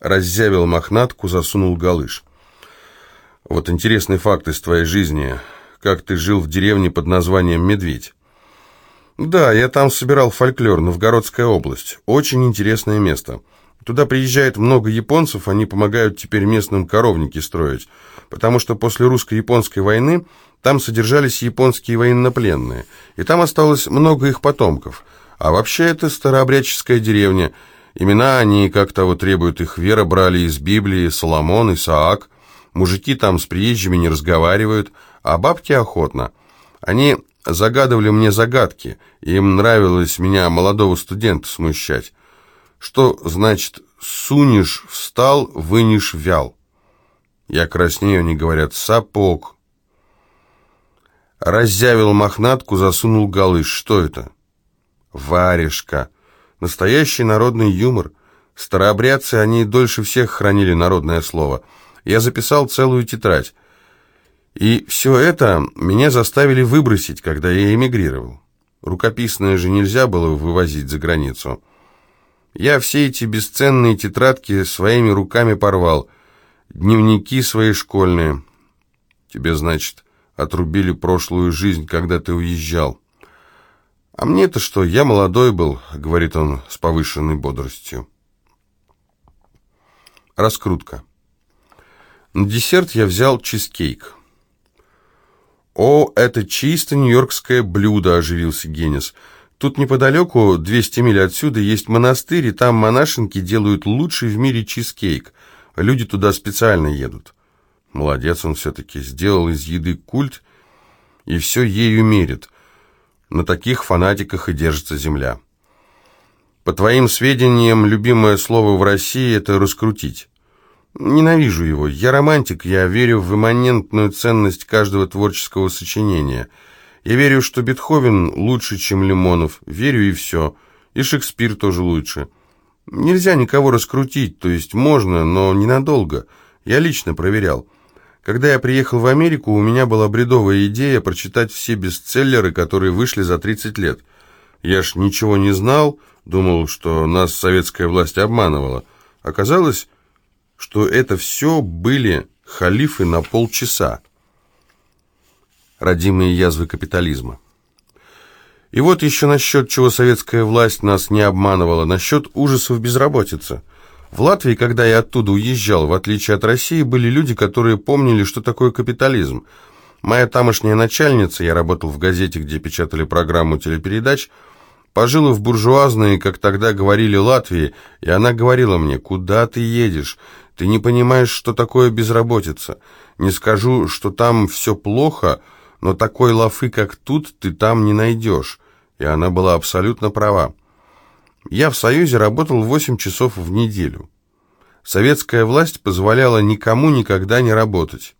раззявил мохнатку, засунул галыш. «Вот интересный факт из твоей жизни. Как ты жил в деревне под названием Медведь?» «Да, я там собирал фольклор, Новгородская область. Очень интересное место. Туда приезжает много японцев, они помогают теперь местным коровники строить, потому что после русско-японской войны там содержались японские военнопленные, и там осталось много их потомков. А вообще это старообрядческая деревня. Имена они, как того требуют их вера, брали из Библии, Соломон, Исаак. Мужики там с приезжими не разговаривают, а бабки охотно. Они загадывали мне загадки, им нравилось меня, молодого студента, смущать. Что значит «сунешь встал, вынешь вял»? Я краснею, они говорят «сапог». Раззявил мохнатку, засунул галыш. Что это? Варежка. Настоящий народный юмор. Старообрядцы, они дольше всех хранили народное слово. Я записал целую тетрадь. И все это меня заставили выбросить, когда я эмигрировал. Рукописное же нельзя было вывозить за границу. Я все эти бесценные тетрадки своими руками порвал. Дневники свои школьные. Тебе, значит, отрубили прошлую жизнь, когда ты уезжал. А мне-то что, я молодой был, говорит он с повышенной бодростью. Раскрутка. На десерт я взял чизкейк. «О, это чисто нью-йоркское блюдо», — оживился Геннис. Тут неподалеку, 200 миль отсюда, есть монастырь, и там монашенки делают лучший в мире чизкейк. Люди туда специально едут. Молодец он все-таки, сделал из еды культ и все ею мерит. На таких фанатиках и держится земля. По твоим сведениям, любимое слово в России – это «раскрутить». Ненавижу его. Я романтик, я верю в имманентную ценность каждого творческого сочинения – я верю, что Бетховен лучше, чем Лимонов. Верю и все. И Шекспир тоже лучше. Нельзя никого раскрутить, то есть можно, но ненадолго. Я лично проверял. Когда я приехал в Америку, у меня была бредовая идея прочитать все бестселлеры, которые вышли за 30 лет. Я ж ничего не знал, думал, что нас советская власть обманывала. Оказалось, что это все были халифы на полчаса родимые язвы капитализма. И вот еще насчет чего советская власть нас не обманывала, насчет ужасов безработицы. В Латвии, когда я оттуда уезжал, в отличие от России, были люди, которые помнили, что такое капитализм. Моя тамошняя начальница, я работал в газете, где печатали программу телепередач, пожила в буржуазной, как тогда говорили, Латвии, и она говорила мне, «Куда ты едешь? Ты не понимаешь, что такое безработица. Не скажу, что там все плохо, — но такой лафы, как тут, ты там не найдешь. И она была абсолютно права. Я в Союзе работал 8 часов в неделю. Советская власть позволяла никому никогда не работать.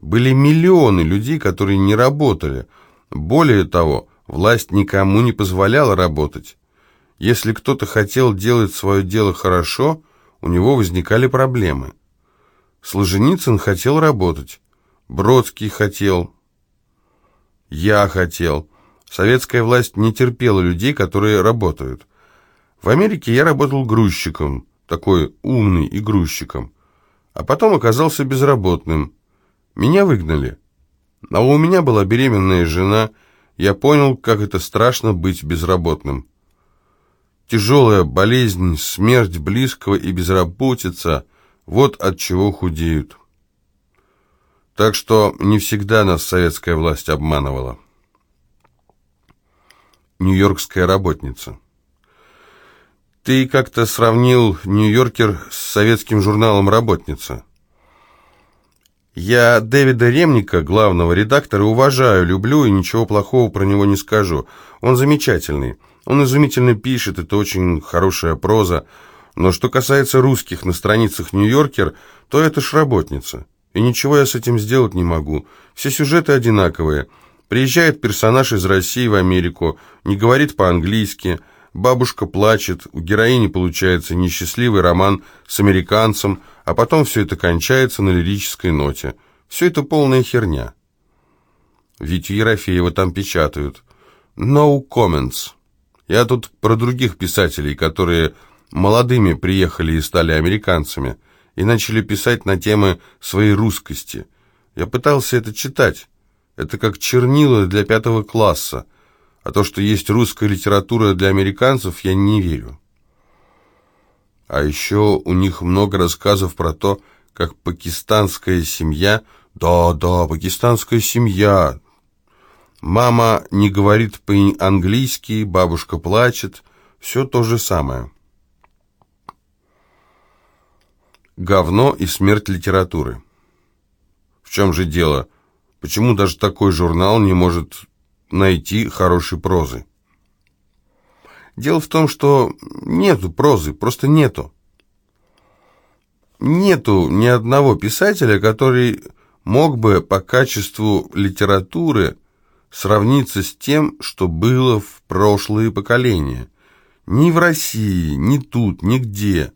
Были миллионы людей, которые не работали. Более того, власть никому не позволяла работать. Если кто-то хотел делать свое дело хорошо, у него возникали проблемы. Солженицын хотел работать, Бродский хотел, я хотел. Советская власть не терпела людей, которые работают. В Америке я работал грузчиком, такой умный и грузчиком. А потом оказался безработным. Меня выгнали. А у меня была беременная жена. Я понял, как это страшно быть безработным. Тяжелая болезнь, смерть близкого и безработица – вот от чего худеют. Так что не всегда нас советская власть обманывала. Нью-Йоркская работница. Ты как-то сравнил «Нью-Йоркер» с советским журналом «Работница». Я Дэвида Ремника, главного редактора, уважаю, люблю и ничего плохого про него не скажу. Он замечательный. Он изумительно пишет, это очень хорошая проза. Но что касается русских на страницах «Нью-Йоркер», то это ж работница. И ничего я с этим сделать не могу. Все сюжеты одинаковые. Приезжает персонаж из России в Америку, не говорит по-английски, бабушка плачет, у героини получается несчастливый роман с американцем, а потом все это кончается на лирической ноте. Все это полная херня. Витю Ерофеева там печатают. No comments. Я тут про других писателей, которые молодыми приехали и стали американцами, и начали писать на темы своей русскости. Я пытался это читать. Это как чернила для пятого класса. А то, что есть русская литература для американцев, я не верю. А еще у них много рассказов про то, как пакистанская семья... Да, да, пакистанская семья. Мама не говорит по-английски, бабушка плачет. Все то же самое. Говно и смерть литературы. В чем же дело? Почему даже такой журнал не может найти хорошей прозы? Дело в том, что нету прозы, просто нету. Нету ни одного писателя, который мог бы по качеству литературы сравниться с тем, что было в прошлые поколения. Ни в России, ни тут, нигде.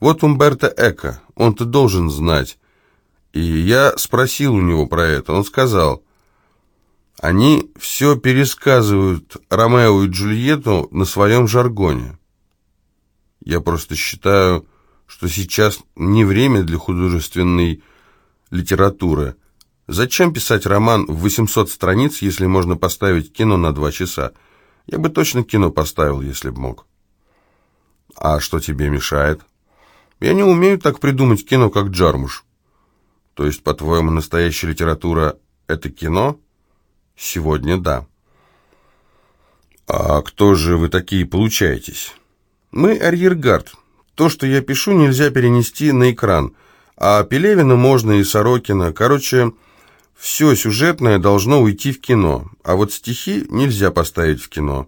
Вот Умберто Эко, он-то должен знать. И я спросил у него про это. Он сказал, они все пересказывают Ромео и Джульетту на своем жаргоне. Я просто считаю, что сейчас не время для художественной литературы. Зачем писать роман в 800 страниц, если можно поставить кино на два часа? Я бы точно кино поставил, если бы мог. А что тебе мешает? Я не умею так придумать кино, как Джармуш. То есть, по-твоему, настоящая литература — это кино? Сегодня да. А кто же вы такие получаетесь? Мы арьергард. То, что я пишу, нельзя перенести на экран. А Пелевина можно и Сорокина. Короче, все сюжетное должно уйти в кино. А вот стихи нельзя поставить в кино.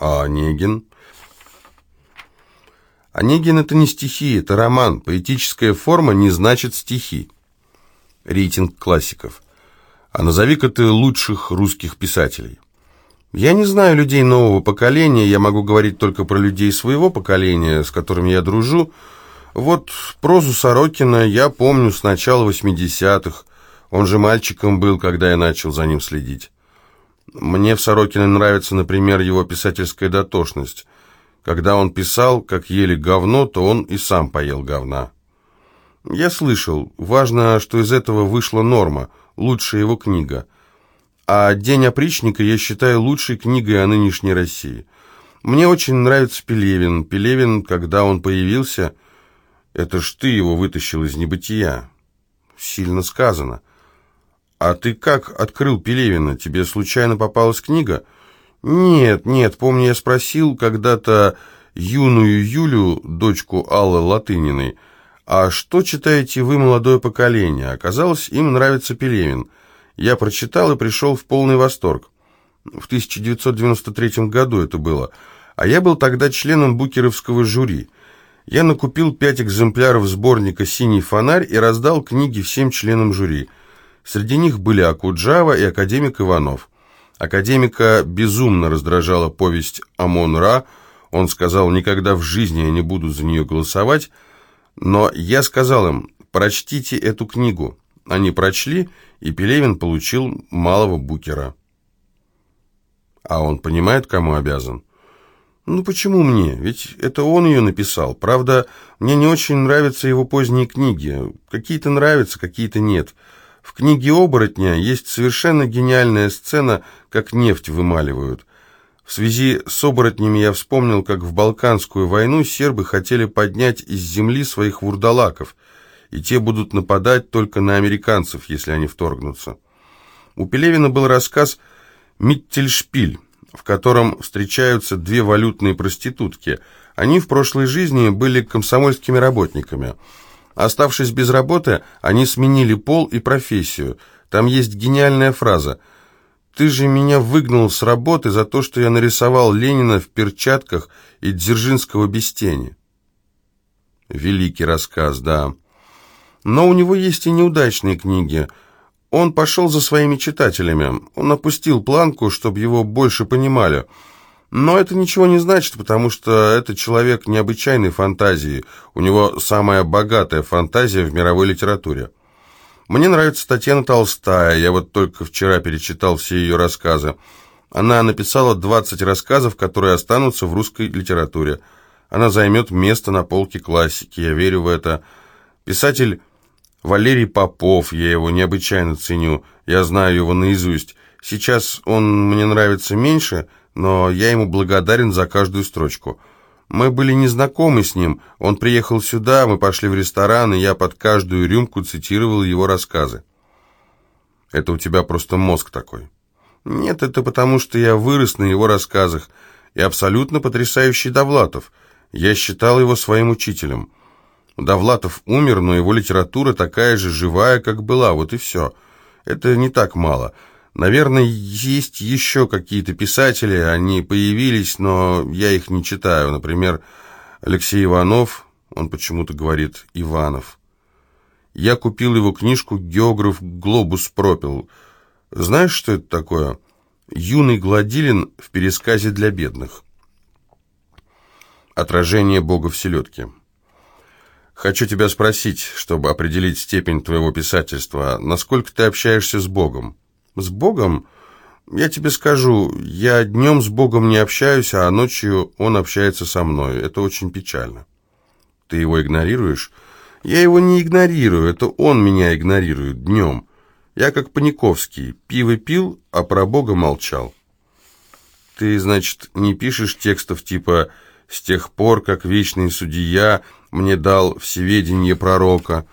А Онегин? Онегин — это не стихи, это роман. Поэтическая форма не значит стихи. Рейтинг классиков. А назови-ка ты лучших русских писателей. Я не знаю людей нового поколения, я могу говорить только про людей своего поколения, с которыми я дружу. Вот прозу Сорокина я помню с начала 80-х. Он же мальчиком был, когда я начал за ним следить. Мне в Сорокине нравится, например, его писательская дотошность. Когда он писал, как ели говно, то он и сам поел говна. Я слышал, важно, что из этого вышла норма, лучшая его книга. А «День опричника» я считаю лучшей книгой о нынешней России. Мне очень нравится Пелевин. Пелевин, когда он появился, это ж ты его вытащил из небытия. Сильно сказано. А ты как открыл Пелевина? Тебе случайно попалась книга? Нет, нет, помню, я спросил когда-то юную Юлю, дочку Аллы Латыниной, «А что читаете вы, молодое поколение?» Оказалось, им нравится Пелевин. Я прочитал и пришел в полный восторг. В 1993 году это было. А я был тогда членом букеровского жюри. Я накупил пять экземпляров сборника «Синий фонарь» и раздал книги всем членам жюри. Среди них были Акуджава и академик Иванов. Академика безумно раздражала повесть «Амон-Ра». Он сказал, никогда в жизни я не буду за нее голосовать, но я сказал им, прочтите эту книгу. Они прочли, и Пелевин получил малого букера. А он понимает, кому обязан? Ну почему мне? Ведь это он ее написал. Правда, мне не очень нравятся его поздние книги. Какие-то нравятся, какие-то нет. В книге «Оборотня» есть совершенно гениальная сцена, как нефть вымаливают. В связи с оборотнями я вспомнил, как в Балканскую войну сербы хотели поднять из земли своих вурдалаков, и те будут нападать только на американцев, если они вторгнутся. У Пелевина был рассказ «Миттельшпиль», в котором встречаются две валютные проститутки. Они в прошлой жизни были комсомольскими работниками. Оставшись без работы, они сменили пол и профессию. Там есть гениальная фраза – ты же меня выгнал с работы за то, что я нарисовал Ленина в перчатках и Дзержинского без тени. Великий рассказ, да. Но у него есть и неудачные книги. Он пошел за своими читателями. Он опустил планку, чтобы его больше понимали. Но это ничего не значит, потому что это человек необычайной фантазии. У него самая богатая фантазия в мировой литературе. Мне нравится Татьяна Толстая, я вот только вчера перечитал все ее рассказы. Она написала 20 рассказов, которые останутся в русской литературе. Она займет место на полке классики, я верю в это. Писатель Валерий Попов, я его необычайно ценю, я знаю его наизусть. Сейчас он мне нравится меньше, но я ему благодарен за каждую строчку. Мы были незнакомы с ним, он приехал сюда, мы пошли в ресторан, и я под каждую рюмку цитировал его рассказы. Это у тебя просто мозг такой. Нет, это потому, что я вырос на его рассказах, и абсолютно потрясающий Довлатов. Я считал его своим учителем. Довлатов умер, но его литература такая же живая, как была, вот и все. Это не так мало. Наверное, есть еще какие-то писатели, они появились, но я их не читаю. Например, Алексей Иванов, он почему-то говорит Иванов. Я купил его книжку «Географ Глобус пропил». Знаешь, что это такое? Юный Гладилин в пересказе для бедных. Отражение Бога в селедке. Хочу тебя спросить, чтобы определить степень твоего писательства, насколько ты общаешься с Богом? С Богом? Я тебе скажу, я днем с Богом не общаюсь, а ночью он общается со мной. Это очень печально. Ты его игнорируешь? Я его не игнорирую, это он меня игнорирует днем. Я как Паниковский, пиво пил, а про Бога молчал. Ты, значит, не пишешь текстов типа «С тех пор, как вечный судья мне дал всеведение пророка».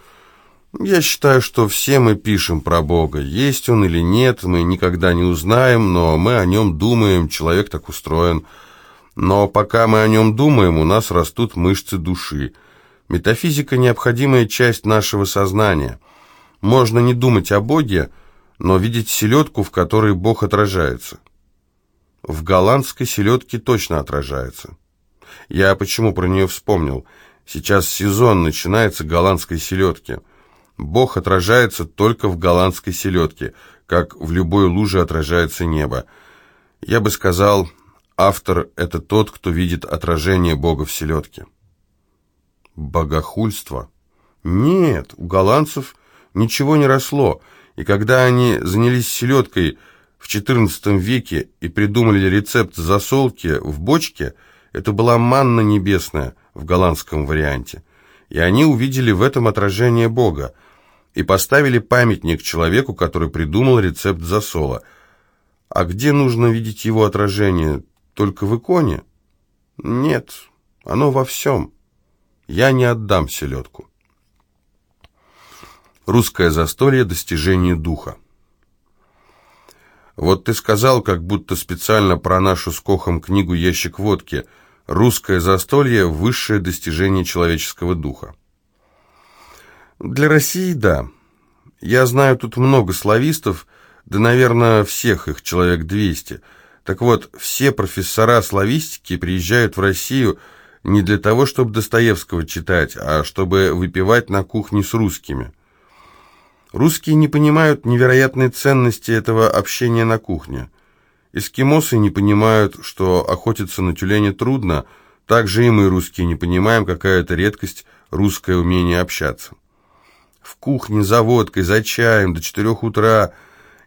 Я считаю, что все мы пишем про Бога. Есть он или нет, мы никогда не узнаем, но мы о нем думаем, человек так устроен. Но пока мы о нем думаем, у нас растут мышцы души. Метафизика – необходимая часть нашего сознания – можно не думать о Боге, но видеть селедку, в которой Бог отражается. В голландской селедке точно отражается. Я почему про нее вспомнил? Сейчас сезон начинается голландской селедки. Бог отражается только в голландской селедке, как в любой луже отражается небо. Я бы сказал, автор – это тот, кто видит отражение Бога в селедке. Богохульство? Нет, у голландцев – ничего не росло, и когда они занялись селедкой в XIV веке и придумали рецепт засолки в бочке, это была манна небесная в голландском варианте, и они увидели в этом отражение Бога и поставили памятник человеку, который придумал рецепт засола. А где нужно видеть его отражение? Только в иконе? Нет, оно во всем. Я не отдам селедку. Русское застолье – достижение духа. Вот ты сказал, как будто специально про нашу с Кохом книгу «Ящик водки». Русское застолье – высшее достижение человеческого духа. Для России – да. Я знаю тут много славистов, да, наверное, всех их, человек 200. Так вот, все профессора славистики приезжают в Россию не для того, чтобы Достоевского читать, а чтобы выпивать на кухне с русскими – Русские не понимают невероятной ценности этого общения на кухне. Эскимосы не понимают, что охотиться на тюленя трудно, так же и мы, русские, не понимаем, какая это редкость русское умение общаться. В кухне за водкой, за чаем до четырех утра.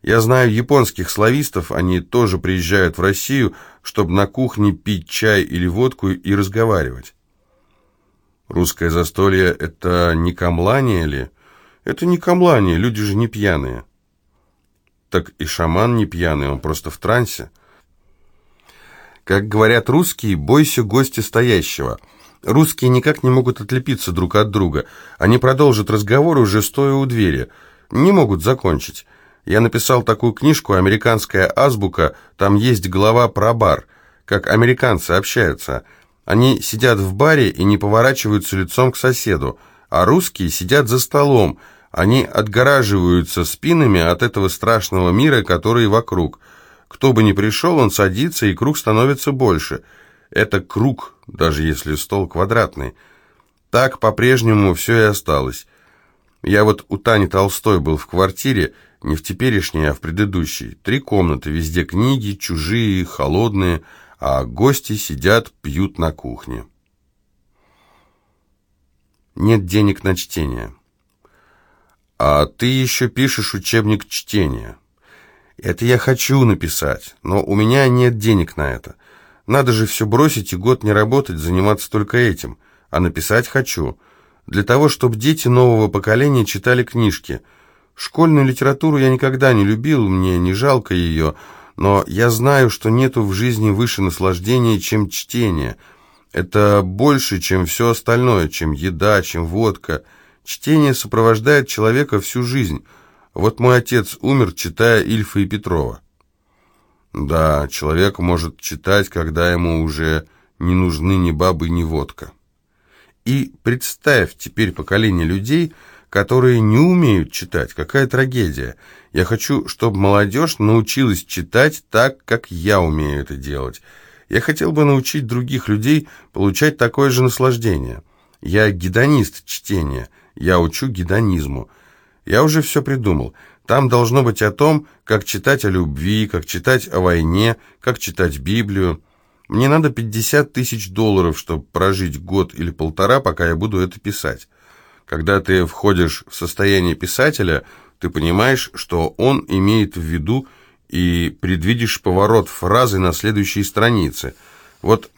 Я знаю японских славистов, они тоже приезжают в Россию, чтобы на кухне пить чай или водку и разговаривать. Русское застолье – это не камлание ли? Это не камлание, люди же не пьяные. Так и шаман не пьяный, он просто в трансе. Как говорят русские, бойся гостя стоящего. Русские никак не могут отлепиться друг от друга. Они продолжат разговор уже стоя у двери. Не могут закончить. Я написал такую книжку «Американская азбука», там есть глава про бар, как американцы общаются. Они сидят в баре и не поворачиваются лицом к соседу, а русские сидят за столом, они отгораживаются спинами от этого страшного мира, который вокруг. Кто бы ни пришел, он садится, и круг становится больше. Это круг, даже если стол квадратный. Так по-прежнему все и осталось. Я вот у Тани Толстой был в квартире, не в теперешней, а в предыдущей. Три комнаты, везде книги, чужие, холодные, а гости сидят, пьют на кухне. Нет денег на чтение. А ты еще пишешь учебник чтения. Это я хочу написать, но у меня нет денег на это. Надо же все бросить и год не работать, заниматься только этим. А написать хочу. Для того, чтобы дети нового поколения читали книжки. Школьную литературу я никогда не любил, мне не жалко ее, но я знаю, что нету в жизни выше наслаждения, чем чтение. Это больше, чем все остальное, чем еда, чем водка. Чтение сопровождает человека всю жизнь. Вот мой отец умер, читая Ильфа и Петрова. Да, человек может читать, когда ему уже не нужны ни бабы, ни водка. И представь теперь поколение людей, которые не умеют читать. Какая трагедия. Я хочу, чтобы молодежь научилась читать так, как я умею это делать. Я хотел бы научить других людей получать такое же наслаждение. Я гедонист чтения. Я учу гедонизму. Я уже все придумал. Там должно быть о том, как читать о любви, как читать о войне, как читать Библию. Мне надо 50 тысяч долларов, чтобы прожить год или полтора, пока я буду это писать. Когда ты входишь в состояние писателя, ты понимаешь, что он имеет в виду и предвидишь поворот фразы на следующей странице. Вот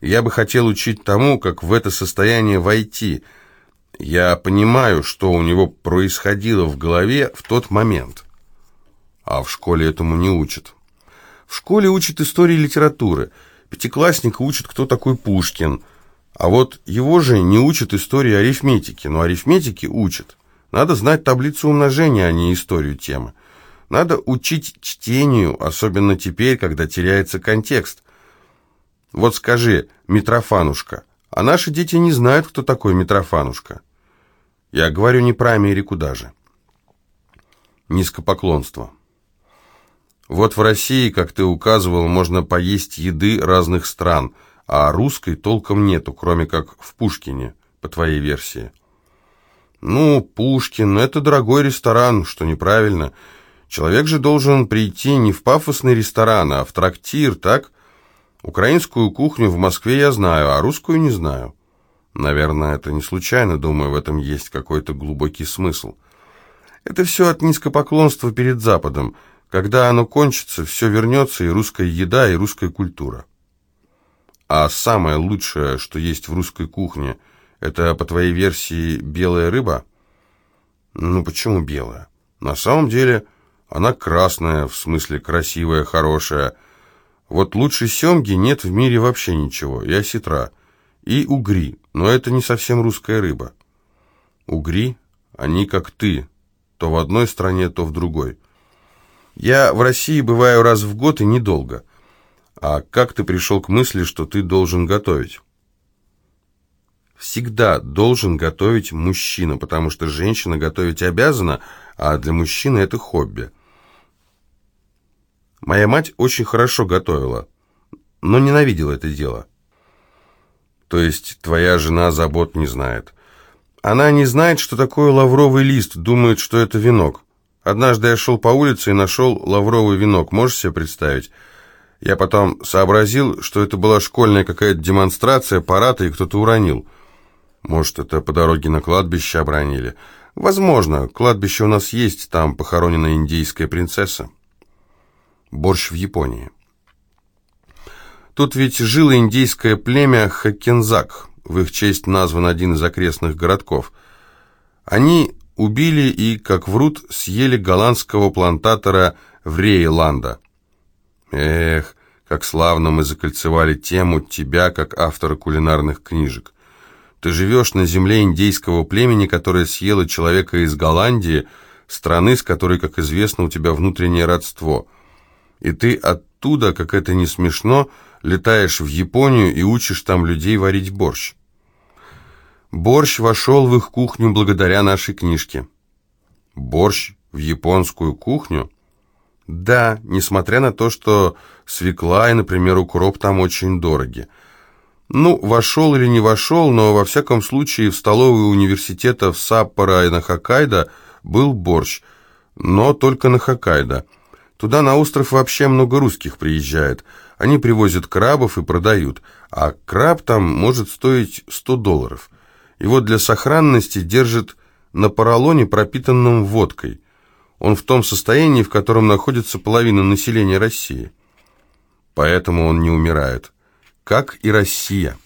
я бы хотел учить тому, как в это состояние войти – я понимаю, что у него происходило в голове в тот момент. А в школе этому не учат. В школе учат истории литературы. Пятиклассника учат, кто такой Пушкин. А вот его же не учат истории арифметики, но арифметики учат. Надо знать таблицу умножения, а не историю темы. Надо учить чтению, особенно теперь, когда теряется контекст. Вот скажи, Митрофанушка, а наши дети не знают, кто такой Митрофанушка. Я говорю не про Америку даже. Низкопоклонство. Вот в России, как ты указывал, можно поесть еды разных стран, а русской толком нету, кроме как в Пушкине, по твоей версии. Ну, Пушкин – это дорогой ресторан, что неправильно. Человек же должен прийти не в пафосный ресторан, а в трактир, так? Украинскую кухню в Москве я знаю, а русскую не знаю. Наверное, это не случайно, думаю, в этом есть какой-то глубокий смысл. Это все от низкопоклонства перед Западом. Когда оно кончится, все вернется, и русская еда, и русская культура. А самое лучшее, что есть в русской кухне, это, по твоей версии, белая рыба? Ну, почему белая? На самом деле, она красная, в смысле красивая, хорошая. Вот лучше семги нет в мире вообще ничего, и осетра и угри, но это не совсем русская рыба. Угри, они как ты, то в одной стране, то в другой. Я в России бываю раз в год и недолго. А как ты пришел к мысли, что ты должен готовить? Всегда должен готовить мужчина, потому что женщина готовить обязана, а для мужчины это хобби. Моя мать очень хорошо готовила, но ненавидела это дело. То есть твоя жена забот не знает. Она не знает, что такое лавровый лист, думает, что это венок. Однажды я шел по улице и нашел лавровый венок, можешь себе представить? Я потом сообразил, что это была школьная какая-то демонстрация парада, и кто-то уронил. Может, это по дороге на кладбище обронили. Возможно, кладбище у нас есть, там похоронена индийская принцесса. Борщ в Японии. Тут ведь жило индейское племя Хакензак, в их честь назван один из окрестных городков. Они убили и, как врут, съели голландского плантатора Врейланда. Эх, как славно мы закольцевали тему тебя, как автора кулинарных книжек. Ты живешь на земле индейского племени, которое съело человека из Голландии, страны, с которой, как известно, у тебя внутреннее родство. И ты оттуда, как это не смешно, летаешь в Японию и учишь там людей варить борщ. Борщ вошел в их кухню благодаря нашей книжке. Борщ в японскую кухню? Да, несмотря на то, что свекла и, например, укроп там очень дороги. Ну, вошел или не вошел, но во всяком случае в столовой университета в Саппоро и на Хоккайдо был борщ, но только на Хоккайдо. Туда на остров вообще много русских приезжает – они привозят крабов и продают, а краб там может стоить 100 долларов. Его для сохранности держат на поролоне, пропитанном водкой. Он в том состоянии, в котором находится половина населения России. Поэтому он не умирает. как и Россия.